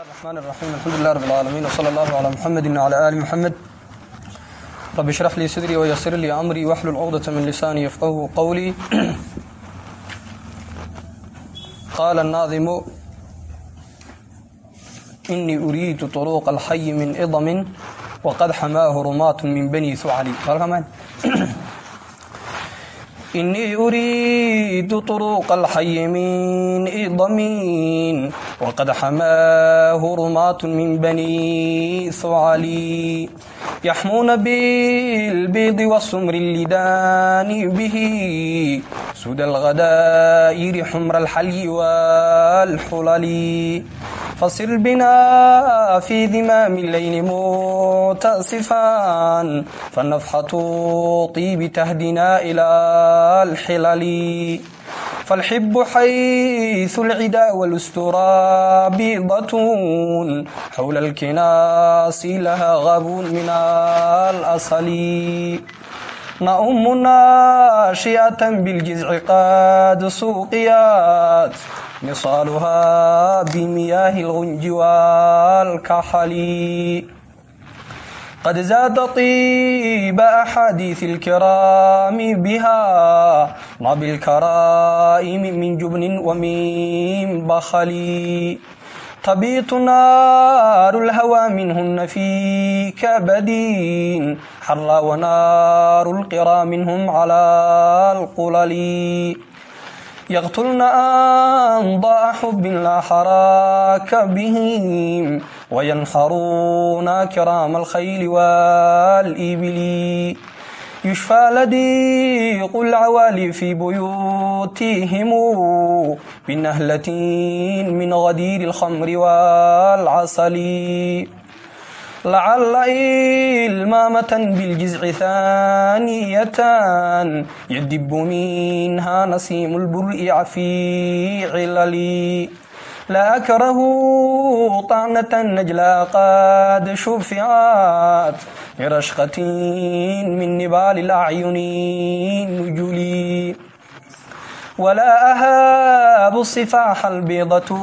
الرحمن الرحيم الحمد لله رب العالمين وصلى الله على محمد وعلى آل محمد رب اشرح لي صدري ويسر لي أمري واحلل عقدة من لساني يفقهوا قولي قال الناظم إني أريد طرق الحي من إضم وقد حماه رماة من بني ثعلي قال كمان إني أريد طرق الحي من إضم وقد حماه رماة من بني ثعلي يحمون بالبيض والسمر اللدان به سدى الغدائر حمر الحلي والحلل فصر بنا في ذمام الليل متأسفا فالنفحة طيب تهدنا إلى الحلل فالحب حيث العدا والأسترى بيضة حول الكناس لها غاب من الأصل نأم ناشئة بالجزع قد سوقيات نصالها بمياه الغنج والكحل قد زاد طيب أحاديث الكرام بها ما بالكرائم من جبن ومن بخل تبيت نار الهوى منهن في كبدين حرى ونار القرى منهم على القلل يقتلن أنضاء حب لا حراك بهم وينحرون كرام الخيل والإبل يشفى لديق العوالي في بيوتهم بنهلة من غدير الخمر والعسل lacala ilmaamatan biljizci haaniyatan yadibu minha nasiimu lbur'i cafii cilali la akrahu طacnatan najla qad shuficat birashqatin min nibaali lacyuni nujuli wla ahaabu sifaxa albiidatu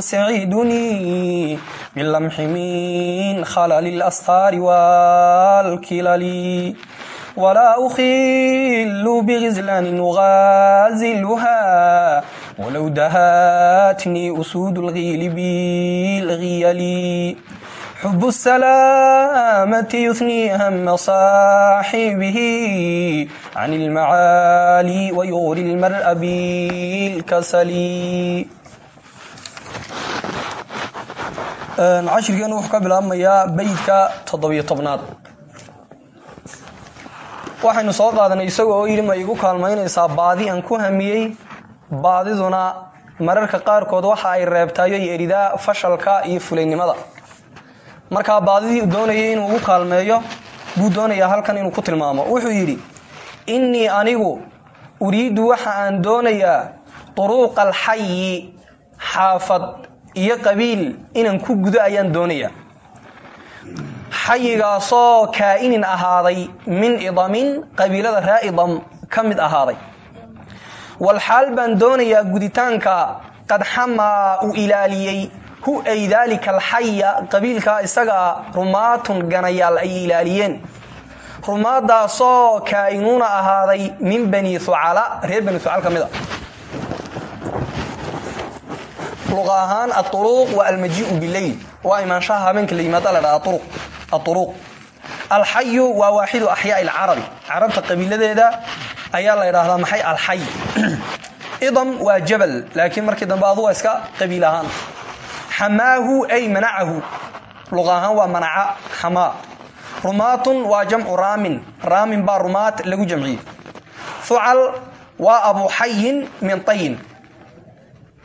saciiduni باللمح من خلل الأسطار والكلل ولا أخل بغزلان أغازلها ولو دهاتني أسود الغيل بالغيل حب السلامة يثني هم صاحبه عن المعالي ويغري المرء بالكسل cashirkeenu wuxuu ka bilaabmayaa beydka toddobiyo tobnaad. Waxaynu soo qaadanay isagoo oo yidhi ma igu kaalmaynaysaa baadi aan ku hamiyey. Baadiduna mararka qaarkood waxa ay reebtaayo iyo fashalka iyo fulaynimada markaa baadidii doonayay inuu ugu kaalmeeyo buu doonayaa halkan inuu ku tilmaamo. Wuxuu yidhi innii anigu uriiddu waxa aan doonayaa turuuqa alxayi xaafad iyo qabiil inaan ku gudo ayaan doonayaa xayigaasoo kaa'inin ahaaday min idamin qabiilada raa idam ka mid ahaaday. Walxaal baan doonayaa guditaanka qad xamaa uu ilaaliyey hu ay daalika alxaya qabiilkaa isagaa rumaatun ganayaal ay ilaaliyeen. Rumaadaasoo kaa'inuuna ahaaday min bani hucala reer bani hucal ka mid a luqa ahaan auluuq waa almajiiu bileyl waa imaanshaha habeenka la yimaada la dhaha auruq alxayu waa waaxidu axyaai alcarabi carabta qabiiladeeda ayaa la ydhaahdaa maxay alxay idam waa jabal laakiin markii dambe adu waa iska qabiil ahaan xamaahu ay manacahu luqa ahaan waa manaca xamaa rumaatun waa jamcu raamin raamin baa rumaat lagu jamciyey hucal waa abu xayin min tayin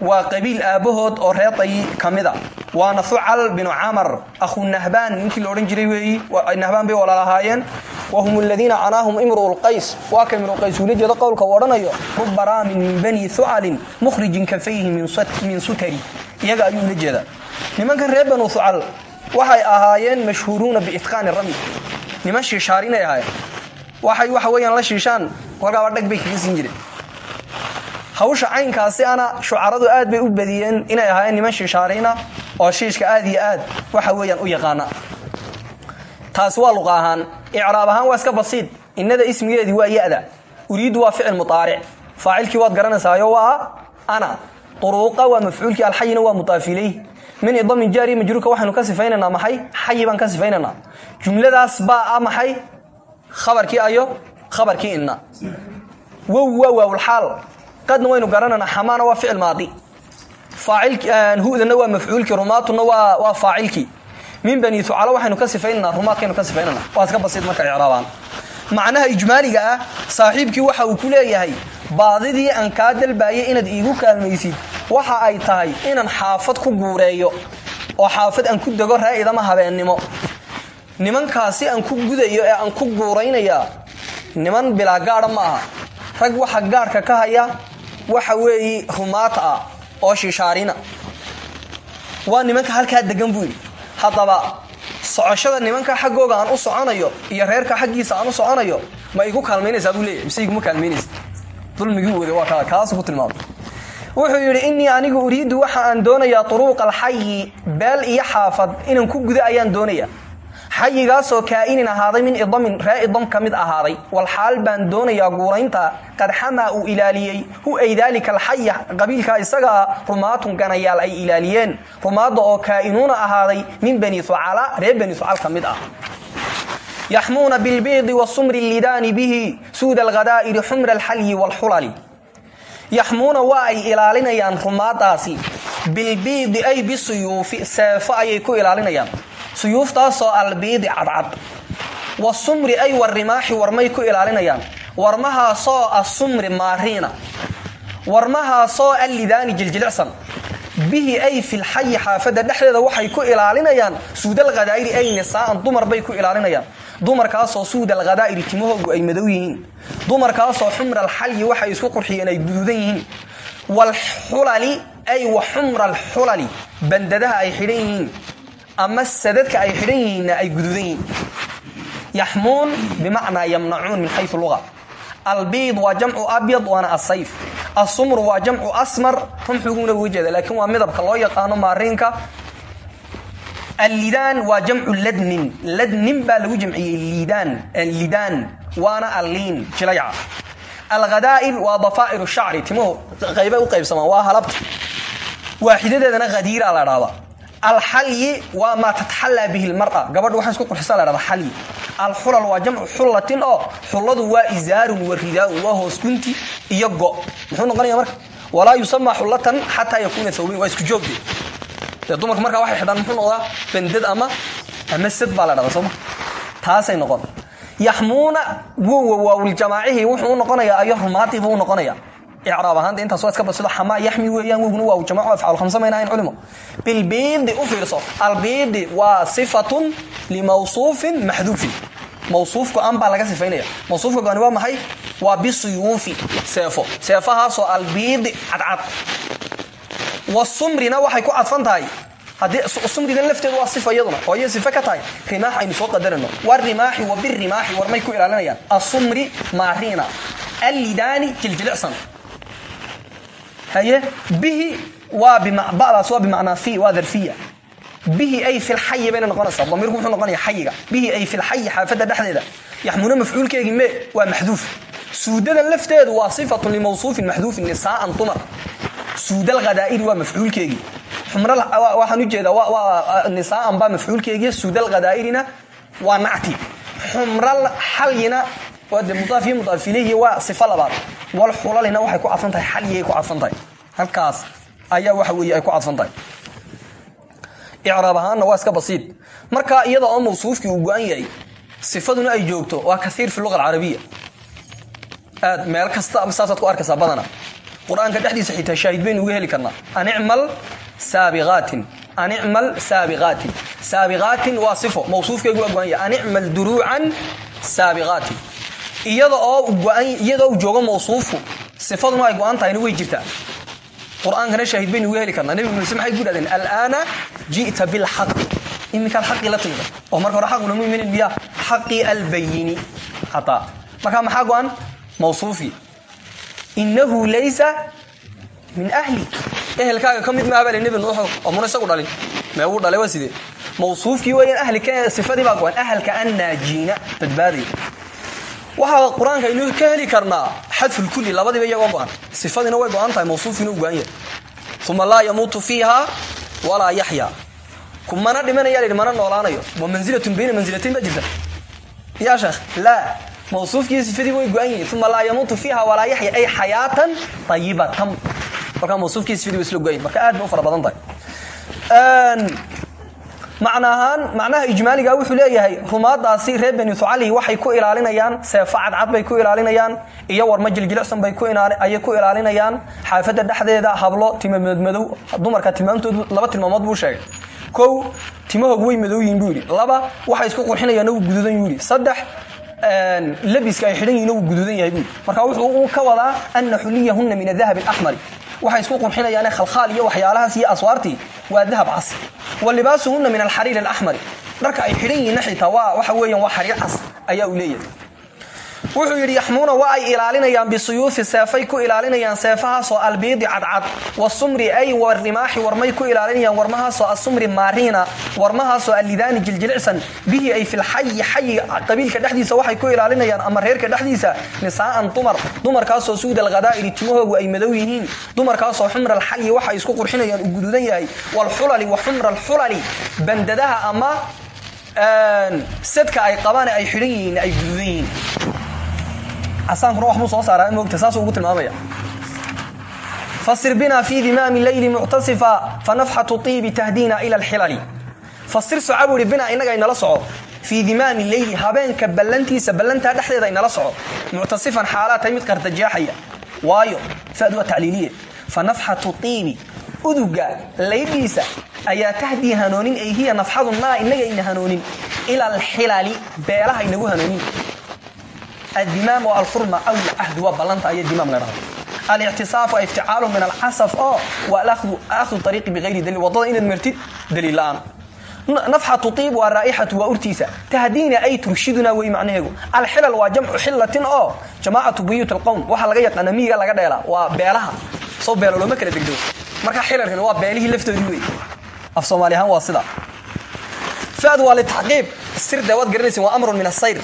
waa qabiil aabbahood oo reer tayi ka mida waana hucal binu camar akhu nahbaan ninkii la odhan jiray weeyi nahbaan bay walaalahaayeen wahum aladiina canaahum imru lqays waa ka imru qays uula jeedo qowlka uu ruba raamin min bani hucalin mukhrijin kafayhi min sutari. Iyaga ayuu ula jeedaa. Nimankan reer banu hucal waxay ahaayeen mashhuuruuna biitqaani rami. Niman shiishaarinay waxay waxa weeyaan la shiishaan kolkaaba dhag bay kaga hawsha caynkaasi ana shucaradu aad bay u badiyeen inay ahaayeen niman shishaarayna oo shiishka aad iyo aad waxa weeyaan u yaqaana. Taasi waa luqa ahaan ahaan waa iska basiid. Innada ismigeedii waa ya-da. Waa ficil muaaric faacilkii waad garanaysaayo waa ana. Uruuqa waa mafcuulkii alxayina waa mudaafileyh min idamin jaari majruurka waxaynu ka sifaynaynaa maxay? Xayi ka sifaynaynaa. Jumladaas baa a maxay? Khabarkii ayo? Khabarkii inna. Wow waa waawlxaal qadna waynu garanaynaa xamaana waa ficil maadi. Hudana waa mafcuulkii rumaatuna waa faacilkii min bani ucala waxaynu ka sifaynaynaa rumaadkaynu ka sifaynana waa iska basiid marka icraabaan. Macnaha ijmaaliga ah saaxiibkii waxa uu ku leeyahay baadidii aan kaa dalbaayay inaad iigu kaalmaysid waxa ay tahay inaan xaafad ku guureeyo oo xaafad aan ku dego raa'idama habeennimo nimankaasi aan ku gudayo ee aan ku guuraynayaa niman bilaa gaadha ma aha. Rag waxa gaadhka ka haya waxa weeye rumaata ah oo shishaarina. Waa nimanka halkaa degan buu yidhi. Haddaba socoshada nimanka xaggooga aan u soconayo iyo reerka xaggiisa aan u soconayo ma igu kaalmaynaysaa buu leeyahy mise iguma kaalmaynaysa? Dulmigii wada waa kaa kaasuu ku tilmaamay. Wuxuu yidhi innii anigu uriiddu waxa aan doonayaa turuuqa alxayi beel iyo xaafad inaan ku guda ayaan doonaya xayigaasoo kaa'inin ahaaday min idamin ree idam ka mid ahaaday. Walxaal baan doonayaa guuraynta qad xamaa uu ilaaliyey. Hu ay daalika alxaya qabiilkaa isagaa rumaatun ganayaal ay ilaaliyeen. Rumaadda oo kaa'inuuna ahaaday min bani ucala reer bani ucal ka mid ah. Yaxmuuna bilbiidi wasumri lidaani bihi suuda alghadaa'iri xumra alxalyi waalxulali yaxmuuna waa ay ilaalinayaan rumaadaasi bilbiidi ay bisuyuufi seefo ayay ku ilaalinayaan suyuuftaasoo albiidi cadcad. Wasumri ay warrimaaxi warmay ku ilaalinayaan. Warmahaasoo asumri maariina. Warmahaasoo allidaani jiljilicsan bihi ay filxayi xaafadda dhexdeeda waxay ku ilaalinayaan. Suudalkhadaa'iri ay nisaa'an dumar bay ku ilaalinayaan. Dumarkaasoo suudalkhadaa'iri timahoogu ay madow yihiin. Dumarkaasoo xumra alxalyi waxay isku qurxiyeen ay guduudan yihiin. Waalxulali ay wa xumra alxulali bandadaha ay xidhan yihiin ama sadadka ay xidhan yihiinna ay guduudan yihiin. Yaxmuun bimacnaa yamnacuun min xayu luga. Albiid waa jamcu abyad waana asayf asumru waa jamcu asmar rumxuguna uga jeeda laakiin waa midabka loo yaqaano maariinka allidaan waa jamcu ladnin. Ladnin baa lagu jamciyey lidaan. Waana alliin jilayca alghadaa'il waa dafaa'iru shacri timuhu qaybay u qaybsamaan waa halabta. Waaxidadeedana hadiira la dhahdaa alxalyi waa maa tatxallaa bihi lmara gabadha waxaa isku qurxisa la dhahda xalyi alxulal waa jamcu xullatin oo xulladu waa izaarun wa ridaaun waa hoos gunti iyo go. Muxuu noqonaya marka? Walaa yusamaa xullatan xataa yakuuna thawbayn waa isku joogde dee. Dumarku markaa waxay xidhaan muxuu noqdaa bandad ama ama sad baa la dhahda sooma taasay noqon. Yaxmuuna wowa waawljamaacihii wuxuu u noqonayaa ayo rumaadii buu u noqonaya icraab ahaanta intaas waa iska basido xamaa yaxmi weeyaan woguna waa jamac afcaal khamsa mayna ahayn culimo bilbiidi u fiirso albiidi waa sifatun limawsuufin maxduufin mawsuufku an baa laga sifaynaya mawsuufka gooni waa maxay waa bisuyuufi seefo seefahaasoo albiidi cadcad wasumrina waxay ku cadfan tahay sumrigan lafteedu waa sifa iyaduna oo iyo sife ka tahay rimaax aynu soo qadarano warimaaxi wa birimaaxi warmay ku ilaalinayaan asumri maariina allidaani jiljilicsan haye? Bihi waa badaas waa bimacnaa fi waa darfiya bihi ay filxayi bayna noqonaysaa. Damiirku muxuu noqonaya xayiga bihi ay filxayi xaafadda dhexdeeda. Yaxmuuna mafcuulkeegii me waa maxduuf. Suudadan lafteedu waa sifatun limawsuufin maxduufin nisaa'an dumar suudal khadaa'iri waa mafcuulkeegii. Waxaan u jeedaa nisaa'an baa mafcuulkeegii. Suudal khadaa'irina waa nacti. Xumral xalyina waa de mudaaf iyo mudaaf ilayhi waa sifo labaad. Wal xulalina waxay ku cadfan tahay xalyay ku cadfan halkaas ayaa waxa weeye ay ku cadfan tahay waa iska basiid. Marka iyada oo mawsuufkii uu go-an yahay sifaduna ay joogto waa kaiir fi luga alcarabiya. Aad meel kasta saasaad ku arkaysaa badana. Qur'aanka dhexdiisa xitaa shaahid baynu uga heli karnaa. Anicmal saabiqaatin. Anicmal saabiqaatin. Saabiqaatin waa sifo. Mawsuufkeegu waa yahay. Anicmal duruucan saabiqaatin iyadoo joogo mawsuufku sifaduna ay go-an tahayna way jirtaa qur'aankana shaahid baynu uga heli karnaa. Nebi muuse maxay ku dhahdeen alaana ji'ta bilxaqi iminkaad xaqii la timida oo marka hore xaq ulama iminin miya xaqii albayini hataa markaa maxaa go-an? Mawsuufii inahu laysa min ahli. Ehelkaaga ka mid maaha bale nebi nuuxo oo muna isagu dhalin. Mee wuu dhalay waa sidee? Mawsuufkii weeyaan ahlika sifadii baa go-an? Ahalka annaajiina badbaadaya waxaa qur'aanka aynu ka heli karnaa xadfulkulli labadiiba iyagoo go-an sifadiina way go-an tahay mawsuufkiina u go-an yahay. Uma laa yamuutu fiiha walaa yaxya kumana dhimanaya layihi mana noolaanayo. Wa manzilatun bayna mansilatayn baa jirta. Ya sheekh laa mawsuufkii sifadii way go-an yihiin. Uma laa yamuutu fiiha walaa yaxya ay xayaatan ayibatan markaa mawsuufkii sifadii way isla go-an marka aad bay u fara badan tahay macna ahaan macnaha ijmaaliga wuxuu leeyahay rumaadaasi reer beni thucali waxay ku ilaalinayaan seefo cadcad bay ku ilaalinayaan iyo warma jiljilicsan bay ayay ku ilaalinayaan. Xaafadda dhexdeeda hablo tima madmadow dumarka tilmaamtoodu laba tilmaamood buu sheegay. Kow timahoog way madowyihin buu yidhi. Laba waxay isku qurxinayaan uu guduudan yuu yidhi. Saddex labiska ay xidhan yihiin uu guduudan yahay buu marka wuxuu ka wadaa ana xuliyahunna min adahab alaxmari waxay isku qurxinayaane khalkhaal iyo waxyaalahaas iyo aswaartii. Waa dahab cas. Wa libaasuhunna min alxariir alaxmari dharka ay xidhan yihiinna xitaa waa waxa weeyaan waa xariir cas ayaa uu leeyahay wuxuu yidhi yaxmuuna waa ay ilaalinayaan bisuyuufi seefay ku ilaalinayaan seefahaasoo albiidi cadcad wasumri ay warimaaxi warmay ku ilaalinayaan warmahaasoo asumri maariina warmahaasoo allidaani jiljilicsan bihi ay filxayi xayi qabiilka dhexdiisa waxay ku ilaalinayaan ama reerka dhexdiisa nisaa'an dumar dumarkaasoo suuda alkhadaa'iri timahoogu ay madow yihiin dumarkaasoo xumra alxayi waxay isku qurxinayaan uu guduudan yahay walxulali wa xumra alxulali bandadaha ama sadka ay qabaan ay xidhan ay guduudan casaankuna wax buu soo saaraa moogta ugu tilmaamaya. Fasir bina fi dimaami leyli muctasifa fanafxatu tiibi tahdiina ila alxilali fasir soca buu ihi bina inaga inala soco. Fii dimaami leyli habeenka ballantiisa ballantaa dhexdeeda inala soco. Muctasifan xaalaa tahay mid qardajeexaya waayo faad waa tacliiliye fanafxatu tiibi uduga laydhiisa ayaa tahdii hanoonin ay hiya nafxadu naa inaga ina hanoonin. Ila alxilali beelaha inagu hanoonin الdimaam oo alxurma aw alcahdu waa ballanta aya dimaam la dhahdo alictisaafu ifticaalu min alcasaf oo wa akhdu ariiqi bigayri daliil waddada inaad martid daliil la'aan nafxatu tiib waa raa'ixatu waa urtiisa tahdiina ay turshiduna wey macnaheegu alxilal waa jamcu xillatin oo jamaacatu buyuut alqowm waxaa laga yaqaana miyiga laga dheelaa waa beelaha soo beelo looma kala degdego marka xilalkan waa beelihii laftoodii wey af soomaali ahaan waa sida fad waa litaxqiib sirde waad garanaysin waa amrun min asayr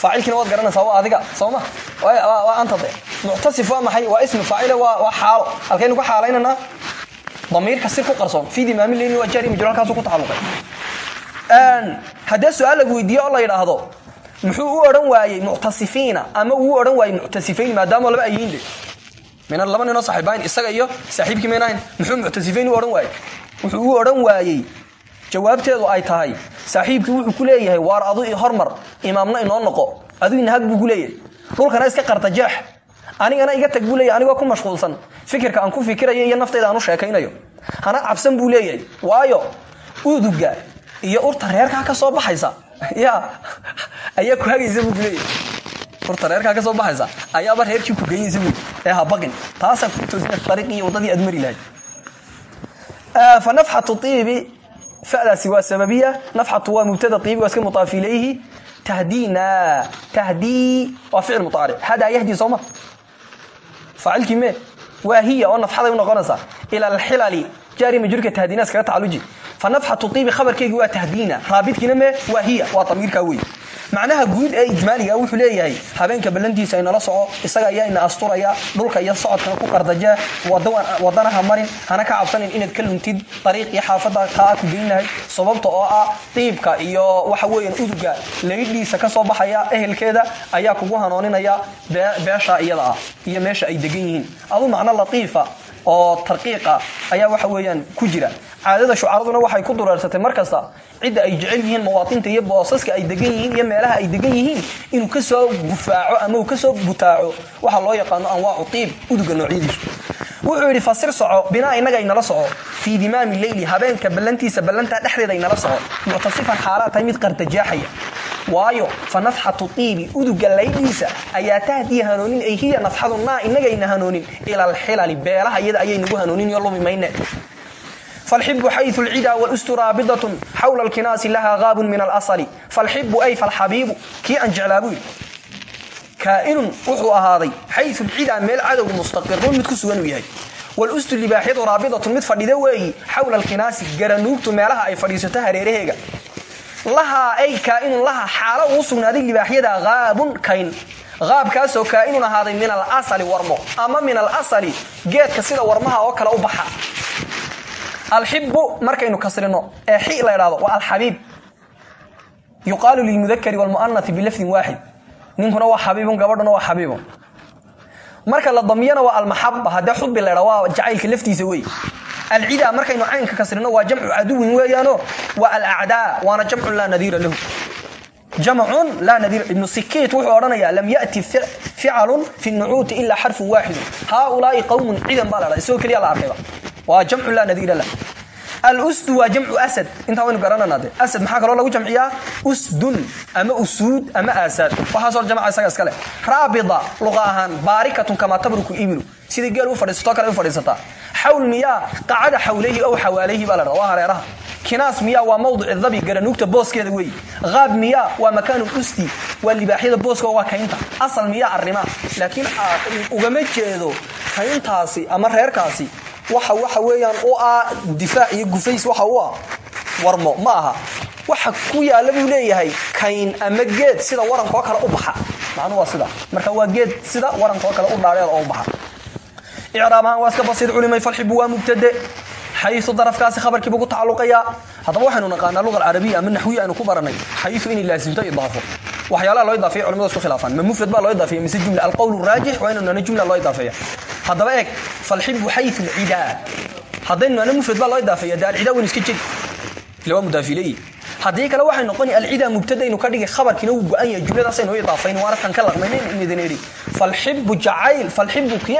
faacilkiina waad garanaysaa waa adiga sooma waa anta de muctasif waa maxay? Waa ismi faacile waa xaalo. Halkaynu ku xaalaynanaa damiirka sir ku qarsoon fii dimaami leyni waa jaari majruur halkaasuu ku tacaluqay haddee su'aal lagu weydiiye oo la yidhaahdo muxuu u odhan waayey muctasifiina ama uu odhan waayey muctasifayn maadaama laba ayiin de mina laba ninoo saaxiibayn isaga iyo saaxiibkii maynahayn muxuu muctasifayn u odhan waayey. Wuxuu u odhan waayey jawaabteedu ay tahay saaxiibkii wuxuu ku leeyahay waar adu hormar imaamna inoo noqo adu inahag buu ku leeyahay. Dhulkana iska qartajeex anigana iga tag buu leeyahay ku mashquulsan. Fikirka aan ku fikirayo iyo naftayda aan u sheekaynayo. Hana cabsan buu waayo uduga iyo urta reerkaa ka soo baxaysa. Ya ayaa ku hagaysa buu urta reerkaa ka soo baxaysa ayaaba reerkii ku geynaysa ee habaqin taasaa ku toosina ariiqii waddadii aad mari lahayd. Fa nafxatu iibi fadaasi waa sababiya nafxatu waa mubtada iibi waa iska mudaaf ilayhi tahdiina tahdii waa ficil muaaric hadaa yahdi sooma faacilkii me waa hiya oo nafxaday u noqonaysaa ila alxilali jaari majruurka tahdiina iskaga tacaluji fa nafxatu iibi khabarkeygii waa tahdiina raabidkiina me waa hiya waa damiirkaa wey macnaha guud ee ijmaaliga wuxuu leeyahay habeenka ballantiisa inala soco isaga ayaa ina asturaya dhulka iyo socodkana ku qardajee wadanaha marin hana ka cabsanin inaad ka luntid dariiqii xaafadda kaa ku geynahay sababta oo ah diibka iyo waxa weeyaan uduga laydhiisa ka soo baxaya ehelkeeda ayaa kugu hanooninaya beesha iyada ah iyo meesha ay degan yihiin. Adu macno latiifa oo tarqiiqa ayaa waxa weeyaan ku jira. Caadada shucaraduna waxay ku dureersatay mar kasta cidda ay jecel yihiin mawaatinta iyo boosaska ay degan yihiin iyo meelaha ay degan yihiin inuu ka soo gufaaco ama uu ka soo butaaco. Waxaa loo yaqaano anwaacu tiib uduga noocyadiisu wuxuu yidhi fasir soco binaa inaga inala soco fii dimaami leyli habeenka ballantiisa ballantaa dhexdeeda inala soco muctasifan xaalaad tahay mid qartajaaxaya waayo fa nafxatu tiibi uduga laydhiisa ayaa tahdii hanoonin ay hiya nafxadu naa inagayna hanoonin ila alxilali beelaha iyada ayay nagu hanoonin iyo lumi mayne فالحب حيث العدا والأست رابضة حول الكناس لها غاب من الأصل فالحب أي فالحبيب كي أن جعلابوي kaainun wuxuu ahaaday xayu lcidaa meel cadowgu mustaqiruun mid ku sugan uu yahay. Walustu libaaxyadu raabidatun mid fadhida weeyi xawla alkhinaasi garanuugtu meelaha ay fadhiisato hareeraheega lahaa ay kaainun laha xaalo uu sugnaaday libaaxyada aabun kayn. Qaabkaasoo kaainun ahaaday min alasali warmo ama min alasali geedka sida warmaha oo kale u baxa. Alxibu markaynu kasrino ee xi la ydhahdo waa alxabiib. Yuqaalu lilmudakari wlmu'anati bilafdin waaxid ninkuna waa xabiibun gabadhuna waa xabiibun. Marka la damiyana waa almaxaba haddee xubi la dha waa jacaylka laftiisa wey alcida markaynu caynka kasrino waa jamcu caduwin weeyaano waa alacdaa waana jamcun laa nadiira lahu. Jamcun laa nadiir ibnu sikiit wuxuu odhanayaa lam yati ficalun fi nucuuti ilaa xarfun waaxidun haaulaai qowmun cidan baa la dha isagoo keliya la arkayba. Waa jamcun laa nadiira lah alusdu waa jamcu asad. Intaa waynu garanana de asad maxaa kaloo lagu jamciyaa? Usdun ama usuud ama aasaad waxaasoo jamca isaga iskale raabida luqa ahaan baarikatun kamaa tabruku ibilu sidai geel u fadhiisatoo kale u fadhiisataa xawl miyaa qacada xawlayhi ow xawaalayhi baa la dhada waa hareeraha. Kinaas miyaa waa mawdic dabi garanuugta booskeeda weeye qaab miyaa waa makaanu usti waa libaaxyada booska waa kaynta. Asal miyaa waxa waxa weeyaan u ah difaac iyo gufays waxa u ah? Warmo ma waxa ku yaalla buu leeyahay kayn ama geed sida warankoo kale u baxa. Macnuu waa sida. Marka waa geed sida warankoo kale u dhaadheer oo baxa. Icraab waa iska basiir culimay falxibu waa mubtade. Xayu darafkaasi khabarkiibu ku tacaluqayaa haddaba naqaanaa luga alcarabiya ama naxwiya aynu ku baranay. Xayu inay laasimto idaafo waxyaalaha loo idaafeya culimadu isku khilaafaan ma mufrad baa loo idaafeya mise jumla. Alqowl raajix waa inaynu nana jumla loo idaafeeya haddaba eeg falxibu xayu lcidaa. Haddaynu nana mufrad baa loo idaafeeya dee alcidaa waynu iska jegi ile waa mudaafileyi haddii waxay noqoni alcidaa mubtadaynu ka dhigi khabarkiina wuu go-an yahay jumladaasaynu idaafayn waana kan ka laqmaynayn midin idhi falxibu jacayl falxibu kii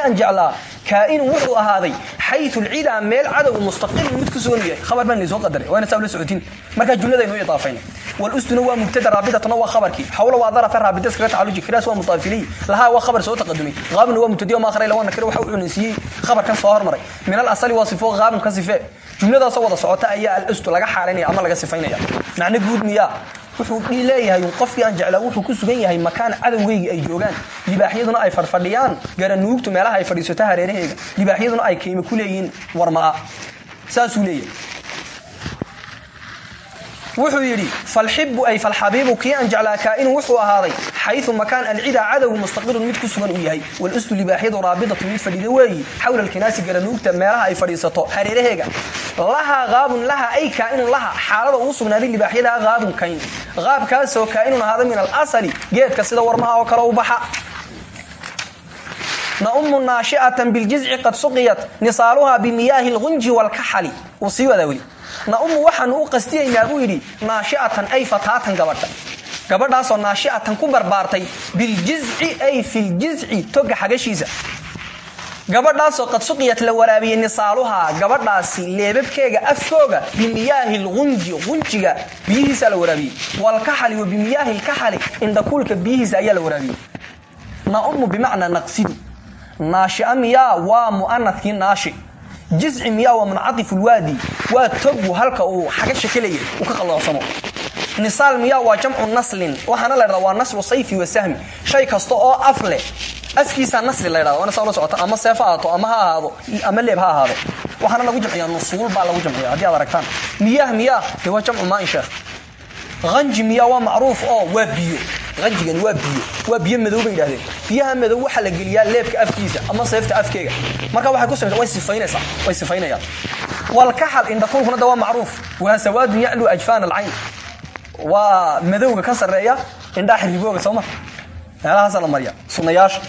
kaa'inun wuxuu ahaaday xayu lcidaa meel cadowga mustaqilun mid ku sugan yahay. Khabar baan idin soo qadaray waa ina saa ula socotin markaa jumladaynu idaafayna walustuna waa mubtada raabidatuna waa khabarkii. Xawla waa darafa raabida iskaga tacaluji kiraas waa mudaafilay lahaa waa khabar soo taqadumay. Qaabna waa mubtadiyo ma akhray lawa nakira waxa uu cunaysiiyey. Khabarkan soo hormaray. Min al asali waa sifo qaabin ka sifee. Jumladaasoo wada socota ayaa alustu laga xaalinaya ama laga sifaynaya wuxuu leeyahay qofkii aan jeclaa wuxuu ku sugan yahay makaan cadowgeygii ay joogaan. Libaaxyaduna ay fadhfadhiyaan garanuugtu meelaha ay fadhiisato hareeraheega libaaxyaduna ay kayme ku leeyihiin warmaa saasuu leeyahay wuxuu yidhi falxibu ay falxabiibu kii aan jeclaa kaa'inu wuxuu ahaaday xayu makaan alcidaa cadowgu mustaqirun mid ku sugan uu yahay. Walustu libaaxyadu raabidatu mid fadhida weeyi. Xawla alkinaasi garanuugta meelaha ay fadhiisato hareeraheega lahaa qaabun laha ay kaa'inun laha xaalada uu sugnaaday libaaxyadaa qaabun kayn. Qaabkaasoo kaa'inun ahaada min alasali geedka sida warmaha oo kale u baxa naumu naashi'atan biljizci qad suqiyat nisaaluhaa bimiyaahi lgunji waalkaxali uu sii wadaa weli naumu waxaanu u qastiyaynaa buu yidhi naashi'atan ay fataatan gabadha gabadhaasoo naashi'atan ku barbaartay biljizci ay filjizci toga xagashiisa. Gabadhaasoo qad suqiyat la waraabiyey nisaaluhaa gabadhaasi leebabkeega afkooga bimiyaahi lgunji gunjiga biyihiisa la waraabiyey walkaxali wa bimiyaahi lkaxali indhakuulka biyihiisa ayaa la waraabiyey naumu bimacnaa naqsidu naashia miyaa waa mu'anadkii naashi. Jizci miyaa waa muncaطifu lwaadi waa togu halka uu xagasha kelayay uu ka qalloocsamo nisaal miyaa waa jamcu naslin. Waxaana la dhahda waa naslu sayfi wa sahmi. Shay kasta oo af leh. Afkiisaa nasli la ydhahda waana saa ula socota. Ama seef ha ahaato ama ha ahaado ama leeb ha ahaado. Waxaana lagu jamciyaa nusuul baa lagu anji miyaa waa macruuf oo waa biyo. Anjigani waa biyo. Waa biyo madow bay yidhahdeen. Biyaha madow waxaa la geliyaa leebka afkiisa ama seefta afkeega. Marka waxay ku samaysa way sifaynaysaa way sifaynayaan. Walkaxal indhakulkuna da waa macruuf waa sawaadun yaclu ajfaan alcayn waa madowga ka sarreeya indhaa xiribooga sooma meelahaasa la marya sunayaasha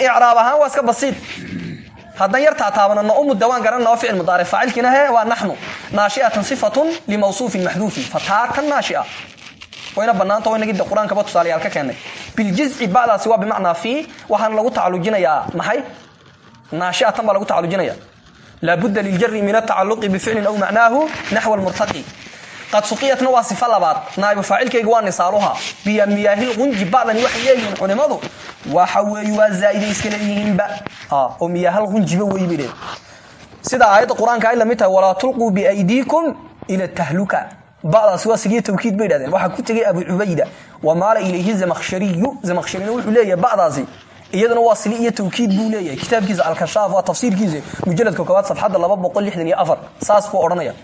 icraab ahaan waa iska basiid haddaan yar taataabano naumu dawaan garanna oo ficil mudaaric faacilkiina he waa naxnu. Naashi'atan sifatun limawsuufin maxduufin. Fataatan naashia. Wayna bannaanta o inagii qur'aankaba tusaalayaal ka keennay biljizci ba'daasi waa bimacnaa fii waxaana lagu tacalujinayaa. Maxay? Naashi'atan baa lagu tacalujinaya laabudda liljari min atacaluqi bificlin aw macnaahu naxwa almurtaqi qad suqiyatna waa sifo labaad naa'ibu faacilkayga waa nisaaluha biya miyaahil qunji ba'dani waxay leeyihiin culimadu. Waxa weeye waa zaa'iday iska leeyihiinba. Oo miyaahal qunjiba wey bay sida aayadda qur'aanka ay la mid tahay walaa tulquu biaydiikum ila tahluka. Ba'daasi waa sigiyo tawkiid bay dhahdeen waxaa ku tegey abu cubayda wamaala ilayhi zamakhshariyu. Zamakhsharina wuxuu leeyahay ba'daasi. Iyaduna waa sili iyo tawkiid buu leeyahay. Kitaabkiisa alkashaaf waa tafsiirkiisa mujaladka koowaad safxadda laba saas buu odhanaya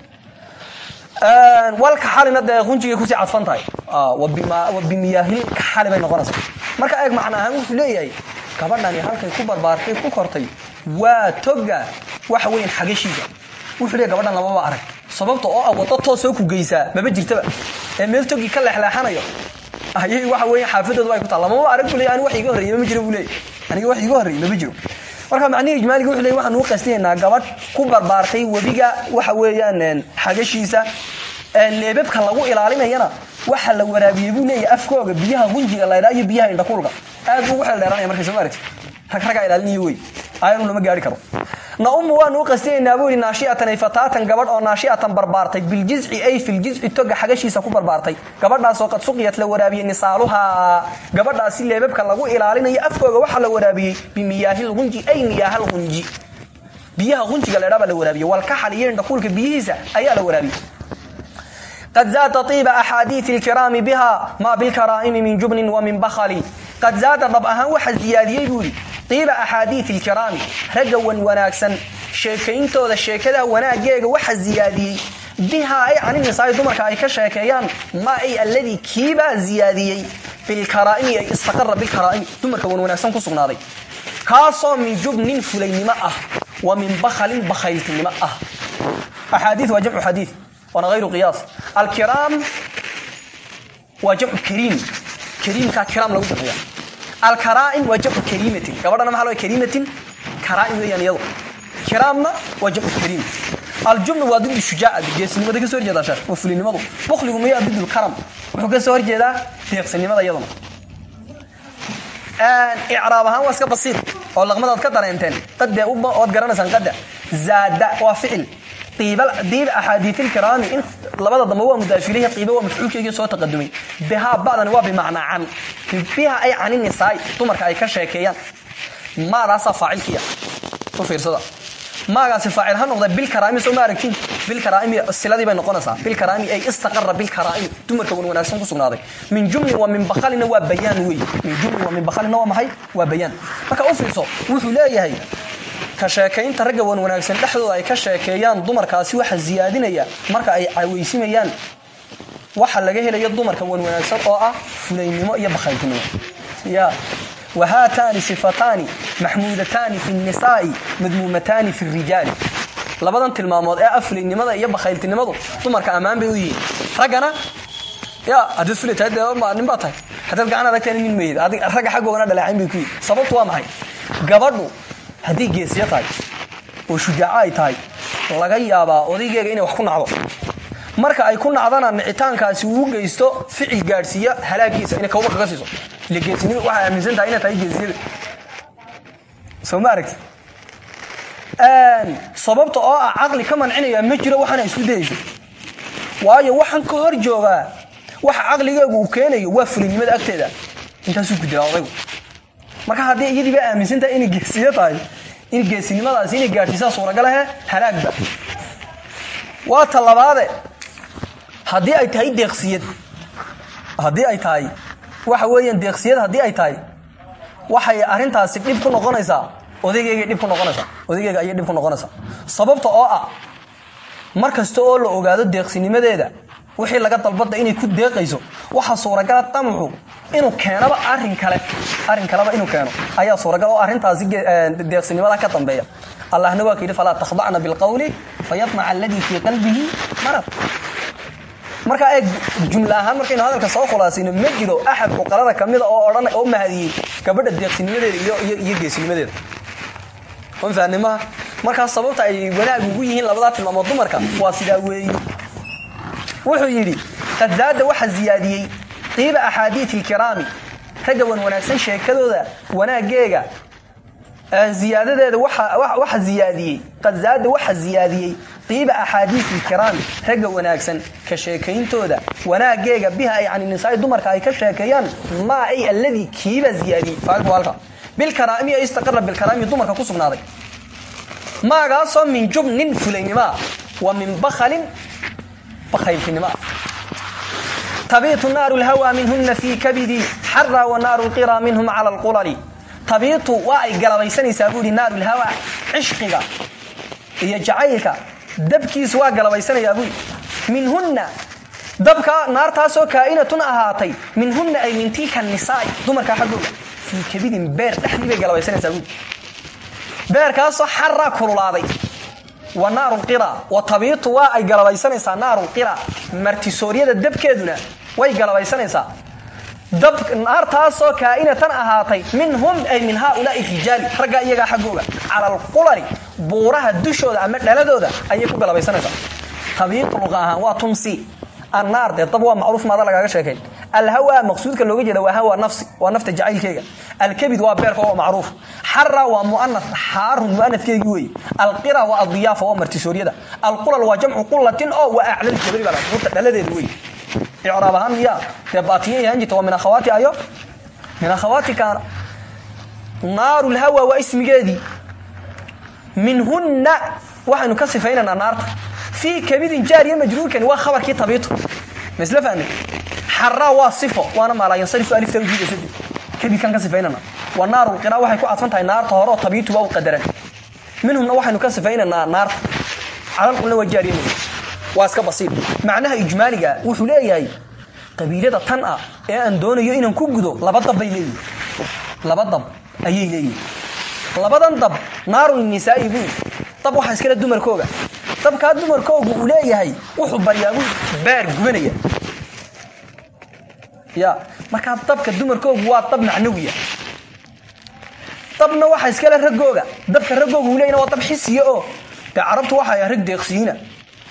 walka xalina dee qunjigay ku sii cadfan tahay wa bimiyaahil kaxali bay noqonaysaa. Marka eeg macna ahaan wuxuu leeyahay gabadhani halkay ku barbaartay ku kortay waa toga waxa weyan xagashiisa. Wuxuu leeyahy gabadhan lamaba arag. Sababta oo ah waddo toosoo ku geysaa maba jirtaba. Ee meel togii ka leexleexanayo ayay waxa weya xaafadooda ay ku lamaba arag buu leey ani wax iga horreeyey ma jiro buu aniga wax iga horreeyey maba jiro marka macnihi ijmaaliga wuxuu leey waxaan ugu qastinaynaa gabadh ku barbaartay webiga waxa weeyaan xagashiisa. Leebabka lagu ilaalinayana waxa la waraabiyey buu leeyahy afkooga biyaha gunjiga laydhaa iyo biyaha indhakuulga aad buu ugu xeel dheeranaya markay soo maaragti rag ragaa ilaalinayo wey ayadun lama gaari karo. Naumu waanuu qasdinaynaa buu yidhi naashiatan ay fataatan gabadh oo naashiatan barbaartay. Biljizci ay filjizci toga xagashiisa ku barbaartay. Gabadhaasoo qad suqiyat la waraabiyey nisaaluhaa gabadhaasi leebabka lagu ilaalinayo afkooga waxaa la waraabiyey bimiyaahiilqunji ay miyaahalqunji biyaha qunjiga leedhabaa la waraabiye walkaxal iyo indhakuulka biyihiisa ayaa la waraabiye qad zaada iiba axaadiii lkiraami biha maa bilkaraa'imi min jubnin wa min bakhali. Qad zaada dhab ahaan iiba axaadiiثi اlkiraami ragga wan wanaagsan sheekayntooda sheekada wanaageega waxa ziyaadiyey. Bihaa ay caninisaai dumarka ay ka sheekeeyaan ma ay alladii kiibaa ziyaadiyey? Bilkaraa'imi ay istaqara bilkaraa'imi dumarka wan wanaagsan ku sugnaaday. Kaasoo min jubnin fulaynimo ah wa min bakhalin bakhayltinimo ah. Axaadii waa jamcu xadiid waana hayru qiyaas. Alkiraam waa jamcu kariim kariimkaa kiraam lagu jamciya alkaraa'im waa jamcu kariimatin gabadhana maxaa loo kariimatin karaa'im weeyaan iyado kiraamna waa jamcu kariim aljubnu waa did shujaaca geesinimada ka soo horjeedaa sheekh waa fulinimadu bukhligu miyaa did karam wuxuu ka soo horjeedaa deeqsinimada iyaduna icraab ahaan waa iska basiir oo laqmadaad ka dareenteen qade ood garanaysaan qada zaada waa ficil diiba axaadiiil kiraami in labada dambe waa mudaafilaya qiiba waa mafcuulkeygii soo taqadumay bihaa ba'dan waa bimacnaa can biha ay cani nisaai dumarka ay ka sheekeeyaan. Maadaasaa faacilkiya. U fiirsada. Maagaasi faacil ha noqda bilkaraami soo ma aragtin bilkaraami siladii bay noqonaysaa. Bilkaraami ay istaqara bilkaraami dumarka wan wanaagsan ku sugnaaday. Min jumlin wa min bakhalina waa bayaan wey. Min jumlin wa min bakhalina waa maxay? Waa bayaan. Marka u fiirso wuxuu leeyahay ka sheekaynta ragga wan wanaagsan dhexdooda ay ka sheekeeyaan dumarkaasi waxa ziyaadinaya marka ay cawaysimayaan waxa laga helaya dumarka wan wanaagsan oo ah fulaynimo iyo bakhayltinimo ya wahaataani sifataani maxmuudataani fi nnisaai madmuumataani fi rijaali. Labadan tilmaamood ee ah fulaynimada iyo bakhayltinimadu dumarka ammaan bay u yihiin. Raggana ya haddaad fulay tahay dee nin baa tahay. Haddaad gacan adagtahay nin meeyid ragga xaggoogana dhaleecayn bay ku yihiin sababtu waa maxay? Gabadhu haddii geesiyo tahay. Oo shujaaco ay tahay. Laga yaabaa odaygeega inay wax ku nacdo. Marka ay ku nacdana nicitaankaasi uu geysto ficil gaadhsiiya halaagiisa inay kawba kaga siiso. Ile geesinima waxay aaminsan tahay inay tahay geesiyada soo ma sababta oo ah caqli ka mancinaya ma jiro waxaana isku dayayso. Waayo waxaan ka hor joogaa waxa caqligeegu uu keenayo waa fulinimada agteeda. Intaasuu gudiraa odaygu marka haddii iyadiiba aaminsan tahay inay geesiyo tahay in geesinimadaasi inay gaadhsiisaa suuragalahe halaagba waa ta labaade haddii ay tahay deeqsiyad haddii ay tahay waxa weeyaan deeqsiyad haddii ay tahay waxay arrintaasi dhib ku noqonaysaa odaygeygay dhib ku noqonaysaa odaygeyga ayay dhib ku noqonaysaa. Sababta oo ah mar kasta oo la ogaado deeqsinimadeeda wixii laga dalbada inay ku deeqayso. Waxa suuragala damcu inuu keenaba arrin kale arrin kaleba inuu keeno. Ayaa suuragal oo arrintaasi deeqsinimada ka dambeeya. Allahna waa ka yidhi falaa takhdacna bilqawli fayamaca aladii fii qalbihi marad. Markaa eeg jumla ahaan markaynu hadalka soo khulaasayno ma jiro axad uqalada kamida oo odhan oo mahadiyey gabadha deeqsinimadeeda iyo geesinimadeeda. On faanimaha markaa sababta ay wanaag ugu yihiin labadaa tilmaamood dumarka waa sidaa weeyi wuxuu yidhi qad waxa ziyaadiyey qiiba axaadiid ilkiraami ragga wan wanaagsan sheekadooda wanaageega ziyaadadeeda waxa ziyaadiyey qad zaada waxa ziyaadiyey qiiba axaadiid ilkiraami ragga wanaagsan ka sheekayntooda wanaageega biha ay cani nisaai dumarka ay ka sheekeeyaan maa ay alladii kiiba ziyaadiyey. Faaigu halka. Bilkaraami ay istaqara bilkaraami dumarka ku sugnaaday. Maagaasoo min jubnin fulaynimoa wa min bakhalin bakhayltinimoa tabiitu naaru lhawa minhuna fii kabidi xara wa naaru lqira minhum cala alqulali tabiitu waa ay galabaysanaysaa buu yihi naarulhawa cishqiga iyo jacaylka dabkiisu waa galabaysanayaa buu minhunna dabka naartaasoo kaa'inatun ahaatay minhunna ay min tiika nisaai dumarkaa xaggooda fii kabidin beer dhexdii bay galabaysanaysaa buu kululaaday wa naarulqira wa tabiitu waa ay galabaysanaysaa naarulqira martisooryada dabkeeduna way galabaysanaysaa. Dab naartaasoo kaa'inatan ahaatay minhum ay min haaulaai rijaali raggaa iyagaa xaggooga cala alqulali buuraha dushooda ama dhaladooda ayay ku galabaysanaysaa. Tabiitu luqa ahaan waa tumsi annaar dee dab waa macruuf maada lagaaga sheekayn alhawa maqsuudka looga jeeda waa hawa nafsi waa nafta jacaylkeega alkabid waa beerka waa macruuf xara waa muanas xaarun muanaskeegii wey alqira waa adiyaafa waa martisooryada alqulal waa jamcu qulatin oo waa aclal jabali baa buurta dhaladeeda wey icraab ahaan miyaa dee baatiye yahan jirta waa min akhawaati ayo min akhawaati kaana naaru lhawa waa ismigeedii minhunna waxaynu ka sifaynaynaa naarta fii kabidin jaariya majruurkani waa khabarkii tabiitu ma isla fahmay xaraa waa sifo waana maalaayansarifu alifta ujiidaysa kabidkan ka sifaynana wa naaru lqira waxay ku cadfan tahay naarta hore oo tabiitu waa u qadaran minhumna waxaynu ka sifaynaynaa naarta calalqulna waa jaariya majruur waa iska basiir macnaha ijmaaliga wuxuu leeyahay qabiilada tan ah ee aan doonayo inaan ku gudo laba dab bay leeyihiin laba dab ayay dabkaa dumarkoogu uu leeyahay wuxuu baryaa buu baar gubanaya. Ya markaa dabka dumarkoogu waa dab macnawiya. Dabna waxaa iskale raggooga dabka raggooga uu leeyahna waa dab xisiya oo dee carabtu waxay rag deeqsiina.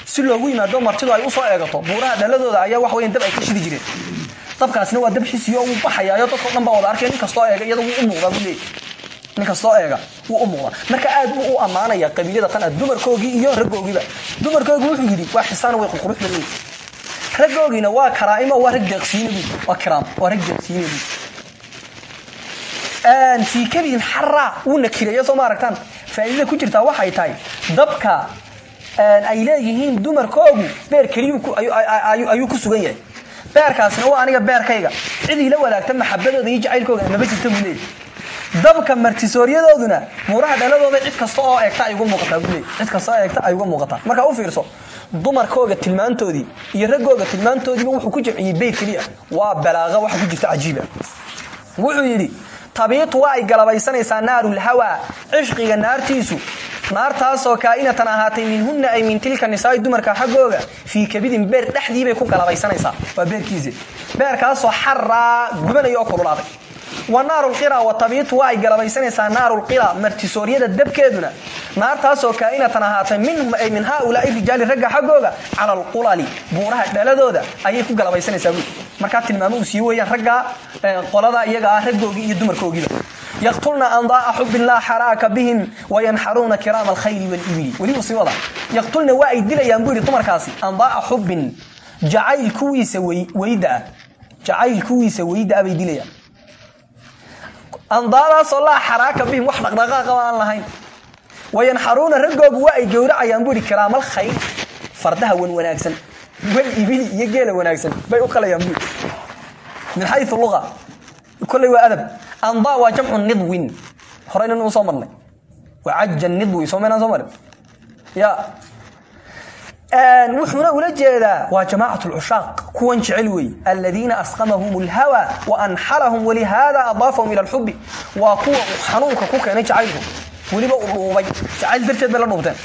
Si loogu yimaado martidu ay u soo eegato buuraha dhaladooda ayaa wax weyan dab ay ka shidi jireen. Dabkaasna waa dab xisiya oo wuu baxayaayo dadkao dhan wada arkay nin kastoo eega iyada u muuqdaa buu nin kastoo eega wuu u marka aad buu u ammaanaya qabiilada tan ah dumarkoogii iyo raggoogiiba dumarkoogii wuxuu yidhi waa xisaan way qurqurux badan. Raggoogiina waa karaa'imo waa rag deeqsiina waa kiraam waa rag deeqsiina buu fii kabidin xaraa wuu nakireeyo soo ma aragtaan? Ku jirtaa waxay tahay dabka ay leeyihiin dumarkoogu beer yahay. Beerkaasna waa aniga beerkayga. Cidii la wadaagta maxabadooda iyo jacaylkooga maba jirta buu dabka martisooryadooduna muuraha dhaladooda cid kasta oo eegta ay uga muuqataa buu leeyahy cid kasta eegta ay uga muuqataa marka u fiirso dumarkooga tilmaantoodii iyo raggooga tilmaantoodiiba wuxuu ku jamciyey beyt keliya waa balaaqa waxa ku jirta cajiiba. Wuxuu yidhi tabiitu waa ay galabaysanaysaa naarulhawa cishqiga naartiisu. Naartaasoo kaa'inatan ahaatay minhunna ay min tilka nisaai dumarka xaggooga fii kabidin beer dhexdiibay ku galabaysanaysaa. Waa beerkiisi. Beerkaasoo xaraa gubanaya oo kululaaday wa naarulqira wa tabiitu waa ay galabaysanaysaa naarulqira martisooryada dabkeeduna. Naartaasoo kaa'inatan ahaatay minhum ay min haaulaai rijaali ragga xaggooga cala alqulali buuraha dhaladooda ayay ku galabaysanaysaa markaa tilmaamo uu sii weeyaan raggaa qolada iyaga ah raggoogii iyo dumarkoogiiba. Yaqtulna andaaa xubin laa xaraaka bihim wayanxaruuna kiraama alkhayli walibili welibu sii wada yaqtulna waa ay dilayaan buu dumarkaasi andaaa xubbin jacayl kuwiisa weyda ah kuwiisa weyda ah dilayaan andaadaasoo laa xaraaka bihim wax dhaqdhaqaaqa aan lahayn. Wayanxaruuna raggoogu waa ay gowracayaan buu yidhi kiraamal khayl fardaha wan wanaagsan wal ibili iyo geela wanaagsan bay u qalayaan buu min xayu luga kolley waa adab. Andaa waa jamcu nidwin. Horeyna uu soo marnay. Wacaja nidwi soo maynaan soo marin? Ya wuxuuna ula jeedaa waa jamaacat lcushaaq kuwan jecel wey aladiina asqamahum اlhawa waanxalahum walihaada adaafahum ila اlxubi waa kuwa xanuunka ku keenay jacaylku. Weliba u dhuubay jacayl darteed bay la dhuubteen.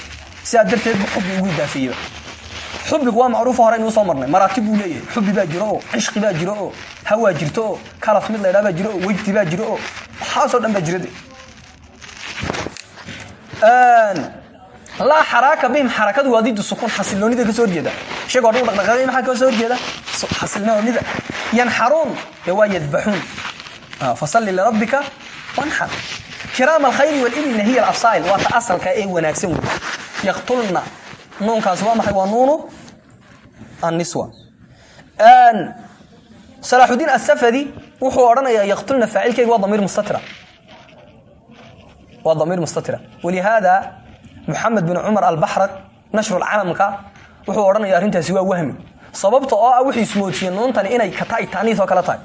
Sidaa darteed bu xubi ugu idaafeeyeba xubigu waa macruufa hore inuu soo marnay. Maraatib buu leeyahay. Xubi baa jiro oo cishqi baa jiro oo hawaa jirto oo kalaf mid laydhaa baa jiro oo wejdi baa jiro. Oo waxaasoo dhan baa jirade laa xaraaka bihim xarakadu waa didu sukuun xasiloonida ka soo horjeeda. Isagoo dhan dhaqdhaqaaqay maxaa ka soo horjeeda? Xasiloonida yanxaruun ee waa yadbaxuun. Fasalli lirabbika wanxar. Kiraam alkhayri walibina hiya alafsaa'il waa ta asalka ee wanaagsan wey yaqtulna. Nuunkaas waa maxay? Waa nuunu anniswa. Salaaxudiin asafadi wuxuu odhanayaa yaqtulna faacilkeyga waa damiir mustatira waa damiir mustatira walihaada muxamed bin cumar albaxraq nashrulcalamka wuxuu odhanaya arrintaasi waa wahmi. Sababta oo ah wuxuu ismoodsiiyey nuuntani inay kata'i taaniis oo kale tahay.